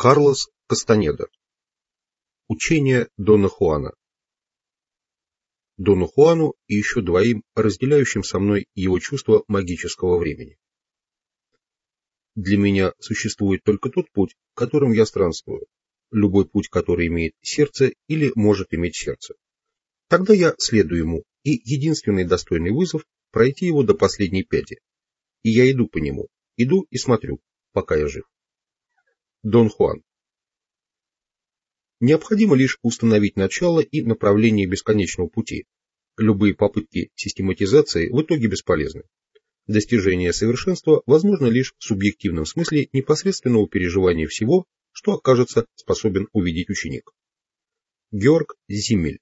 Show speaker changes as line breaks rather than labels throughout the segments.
Карлос Кастанеда. Учение Дона Хуана. Дону Хуану и еще двоим, разделяющим со мной его чувство магического времени. Для меня существует только тот путь, которым я странствую, любой путь, который имеет сердце или может иметь сердце. Тогда я следую ему, и единственный достойный вызов – пройти его до последней пяти. И я иду по нему, иду и смотрю, пока я жив. Дон Хуан. Необходимо лишь установить начало и направление бесконечного пути. Любые попытки систематизации в итоге бесполезны. Достижение совершенства возможно лишь в субъективном смысле непосредственного переживания всего, что окажется способен увидеть ученик. Георг Зиммель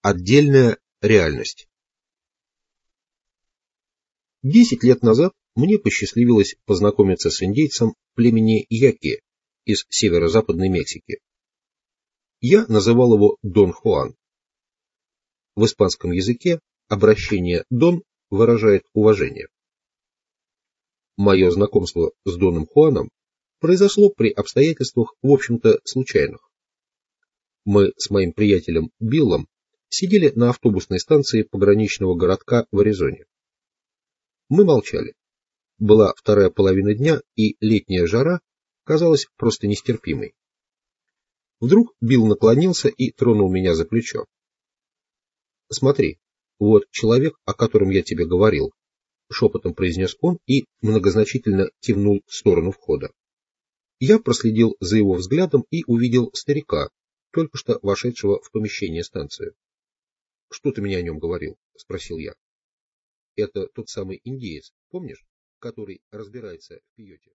Отдельная реальность Десять лет назад мне посчастливилось познакомиться с индейцем племени Яки из северо-западной Мексики. Я называл его Дон Хуан. В испанском языке обращение «Дон» выражает уважение. Мое знакомство с Доном Хуаном произошло при обстоятельствах, в общем-то, случайных. Мы с моим приятелем Биллом сидели на автобусной станции пограничного городка в Аризоне. Мы молчали. Была вторая половина дня, и летняя жара казалась просто нестерпимой. Вдруг Билл наклонился и тронул меня за плечо. «Смотри, вот человек, о котором я тебе говорил», — шепотом произнес он и многозначительно кивнул в сторону входа. Я проследил за его взглядом и увидел старика, только что вошедшего в помещение станции. — Что ты мне о нем говорил? — спросил я. — Это тот самый индеец, помнишь? Который разбирается в пиоте.